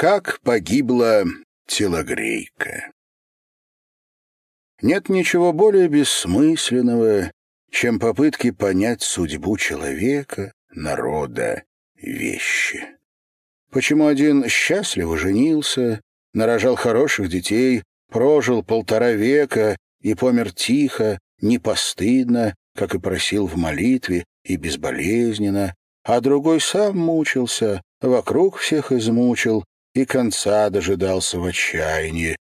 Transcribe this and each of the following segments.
Как погибла телогрейка? Нет ничего более бессмысленного, чем попытки понять судьбу человека, народа, вещи. Почему один счастливо женился, нарожал хороших детей, прожил полтора века и помер тихо, не постыдно, как и просил в молитве, и безболезненно, а другой сам мучился, вокруг всех измучил, и конца дожидался в отчаянии.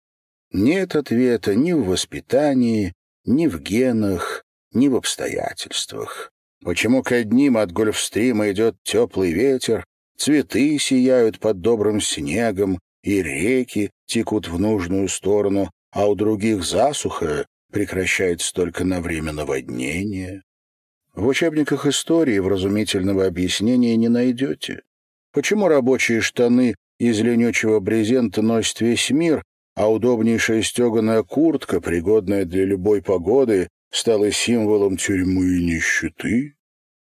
Нет ответа ни в воспитании, ни в генах, ни в обстоятельствах. Почему к одним от гольфстрима идет теплый ветер, цветы сияют под добрым снегом, и реки текут в нужную сторону, а у других засуха прекращается только на время наводнения? В учебниках истории вразумительного объяснения не найдете. Почему рабочие штаны из ленючего брезента носит весь мир, а удобнейшая стеганая куртка, пригодная для любой погоды, стала символом тюрьмы и нищеты.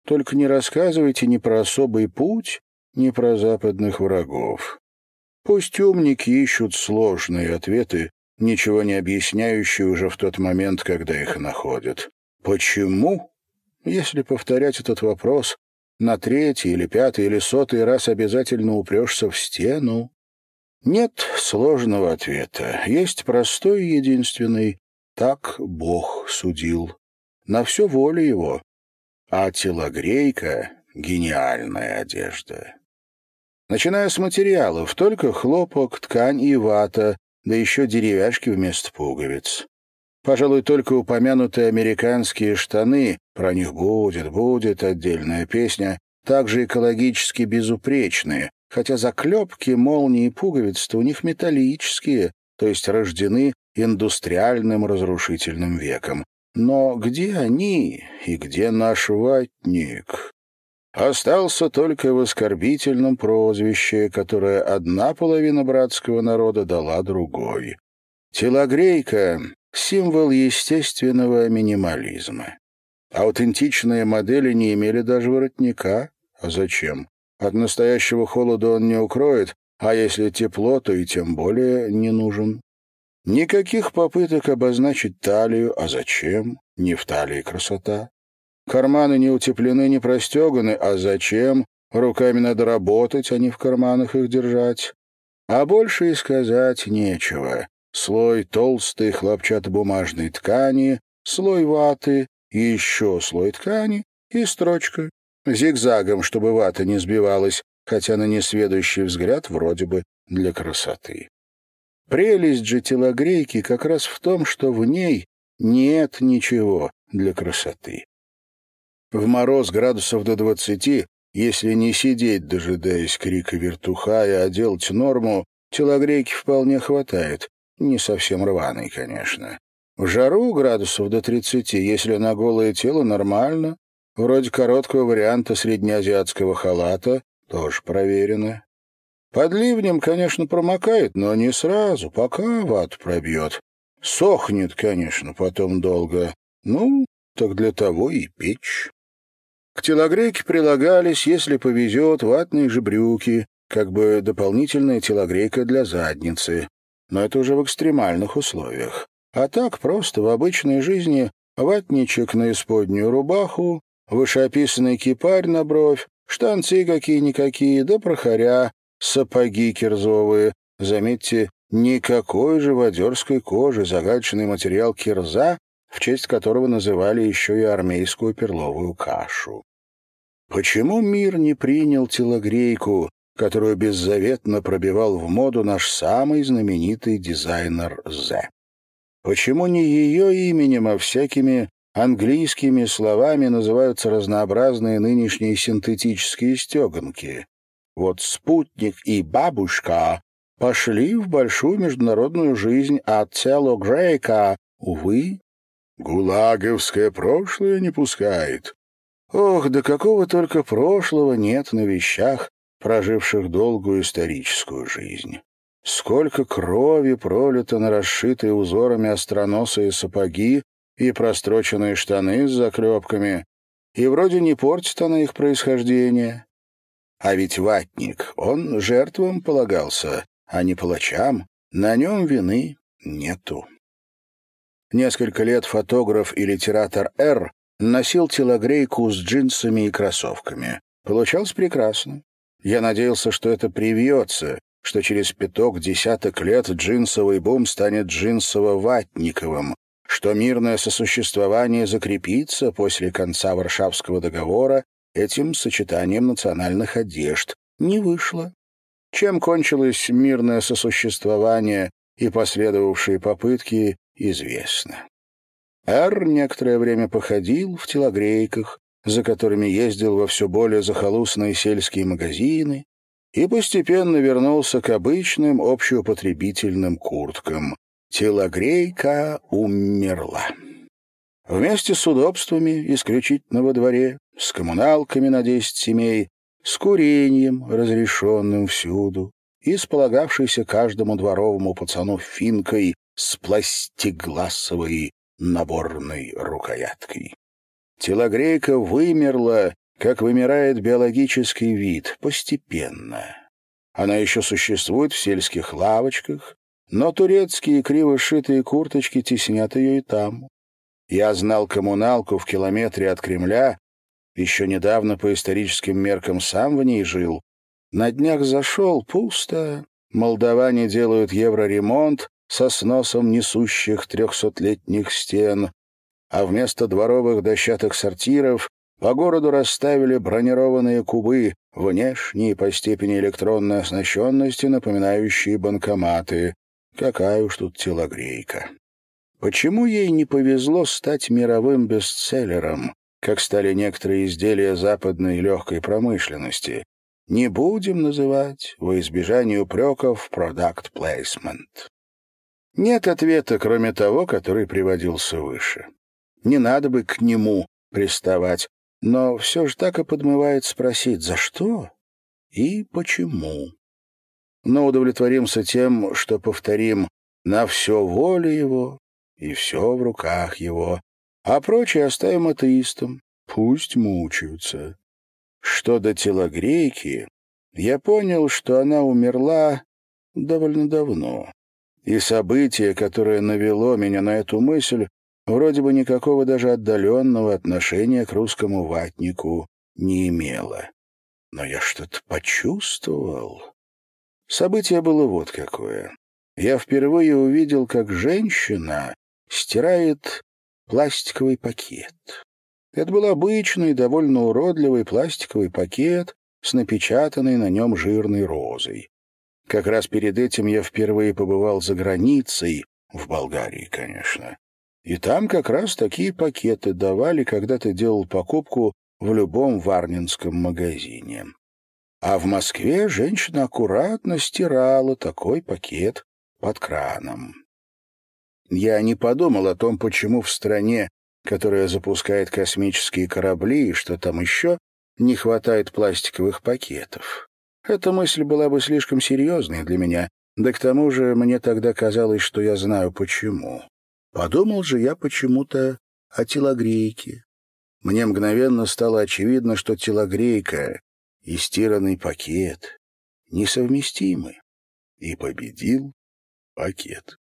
Только не рассказывайте ни про особый путь, ни про западных врагов. Пусть умники ищут сложные ответы, ничего не объясняющие уже в тот момент, когда их находят. Почему? Если повторять этот вопрос, на третий или пятый или сотый раз обязательно упрешься в стену. Нет сложного ответа. Есть простой и единственный. Так Бог судил. На все воля его. А телогрейка — гениальная одежда. Начиная с материалов, только хлопок, ткань и вата, да еще деревяшки вместо пуговиц. Пожалуй, только упомянутые американские штаны, про них будет, будет отдельная песня, также экологически безупречные, хотя заклепки, молнии и пуговицы у них металлические, то есть рождены индустриальным разрушительным веком. Но где они и где наш ватник? Остался только в оскорбительном прозвище, которое одна половина братского народа дала другой. Телогрейка — символ естественного минимализма. Аутентичные модели не имели даже воротника. А зачем? От настоящего холода он не укроет, а если тепло, то и тем более не нужен. Никаких попыток обозначить талию, а зачем? Не в талии красота. Карманы не утеплены, не простеганы, а зачем? Руками надо работать, а не в карманах их держать. А больше и сказать нечего. Слой толстой хлопчатобумажной ткани, слой ваты, еще слой ткани и строчка. Зигзагом, чтобы вата не сбивалась, хотя на несведущий взгляд вроде бы для красоты. Прелесть же телогрейки как раз в том, что в ней нет ничего для красоты. В мороз градусов до двадцати, если не сидеть, дожидаясь крика вертуха и оделать норму, телогрейки вполне хватает, не совсем рваный, конечно. В жару градусов до тридцати, если на голое тело нормально, вроде короткого варианта среднеазиатского халата, тоже проверено. Под ливнем, конечно, промокает, но не сразу, пока ват пробьет. Сохнет, конечно, потом долго. Ну, так для того и печь. К телогрейке прилагались, если повезет, ватные же брюки, как бы дополнительная телогрейка для задницы. Но это уже в экстремальных условиях. А так просто в обычной жизни ватничек на исподнюю рубаху, вышеописанный кипарь на бровь, штанцы какие-никакие, да прохоря, сапоги кирзовые. Заметьте, никакой живодерской кожи, загадочный материал кирза, в честь которого называли еще и армейскую перловую кашу. Почему мир не принял телогрейку, которую беззаветно пробивал в моду наш самый знаменитый дизайнер Зе? Почему не ее именем, а всякими английскими словами называются разнообразные нынешние синтетические стеганки? Вот спутник и бабушка пошли в большую международную жизнь, а телогрейка, увы, гулаговское прошлое не пускает. Ох, да какого только прошлого нет на вещах, проживших долгую историческую жизнь. Сколько крови пролито на расшитые узорами остроносые сапоги и простроченные штаны с заклепками, и вроде не портит она их происхождение. А ведь ватник, он жертвам полагался, а не палачам, на нем вины нету. Несколько лет фотограф и литератор Р. носил телогрейку с джинсами и кроссовками. Получалось прекрасно. Я надеялся, что это привьется, что через пяток десяток лет джинсовый бум станет джинсово-ватниковым, что мирное сосуществование закрепится после конца Варшавского договора этим сочетанием национальных одежд. Не вышло. Чем кончилось мирное сосуществование и последовавшие попытки, известно. Эр некоторое время походил в телогрейках, за которыми ездил во все более захолустные сельские магазины, и постепенно вернулся к обычным общеупотребительным курткам. Телогрейка умерла. Вместе с удобствами исключительно во дворе, с коммуналками на десять семей, с курением, разрешенным всюду, и с полагавшейся каждому дворовому пацану финкой с пластигласовой наборной рукояткой. Телогрейка вымерла, как вымирает биологический вид, постепенно. Она еще существует в сельских лавочках, но турецкие криво сшитые курточки теснят ее и там. Я знал коммуналку в километре от Кремля, еще недавно по историческим меркам сам в ней жил. На днях зашел, пусто. Молдаване делают евроремонт со сносом несущих трехсотлетних стен, а вместо дворовых дощатых сортиров по городу расставили бронированные кубы, внешние по степени электронной оснащенности, напоминающие банкоматы. Какая уж тут телогрейка. Почему ей не повезло стать мировым бестселлером, как стали некоторые изделия западной легкой промышленности? Не будем называть во избежание упреков продукт placement. Нет ответа, кроме того, который приводился выше. Не надо бы к нему приставать, но все же так и подмывает спросить, за что и почему. Но удовлетворимся тем, что повторим «на все воля его и все в руках его», а прочее оставим атеистам, пусть мучаются. Что до телогрейки, я понял, что она умерла довольно давно, и событие, которое навело меня на эту мысль, вроде бы никакого даже отдаленного отношения к русскому ватнику не имело. Но я что-то почувствовал. Событие было вот какое. Я впервые увидел, как женщина стирает пластиковый пакет. Это был обычный, довольно уродливый пластиковый пакет с напечатанной на нем жирной розой. Как раз перед этим я впервые побывал за границей, в Болгарии, конечно. И там как раз такие пакеты давали, когда ты делал покупку в любом варнинском магазине. А в Москве женщина аккуратно стирала такой пакет под краном. Я не подумал о том, почему в стране, которая запускает космические корабли и что там еще, не хватает пластиковых пакетов. Эта мысль была бы слишком серьезной для меня, да к тому же мне тогда казалось, что я знаю почему. Подумал же я почему-то о телогрейке. Мне мгновенно стало очевидно, что телогрейка и стиранный пакет несовместимы. И победил пакет.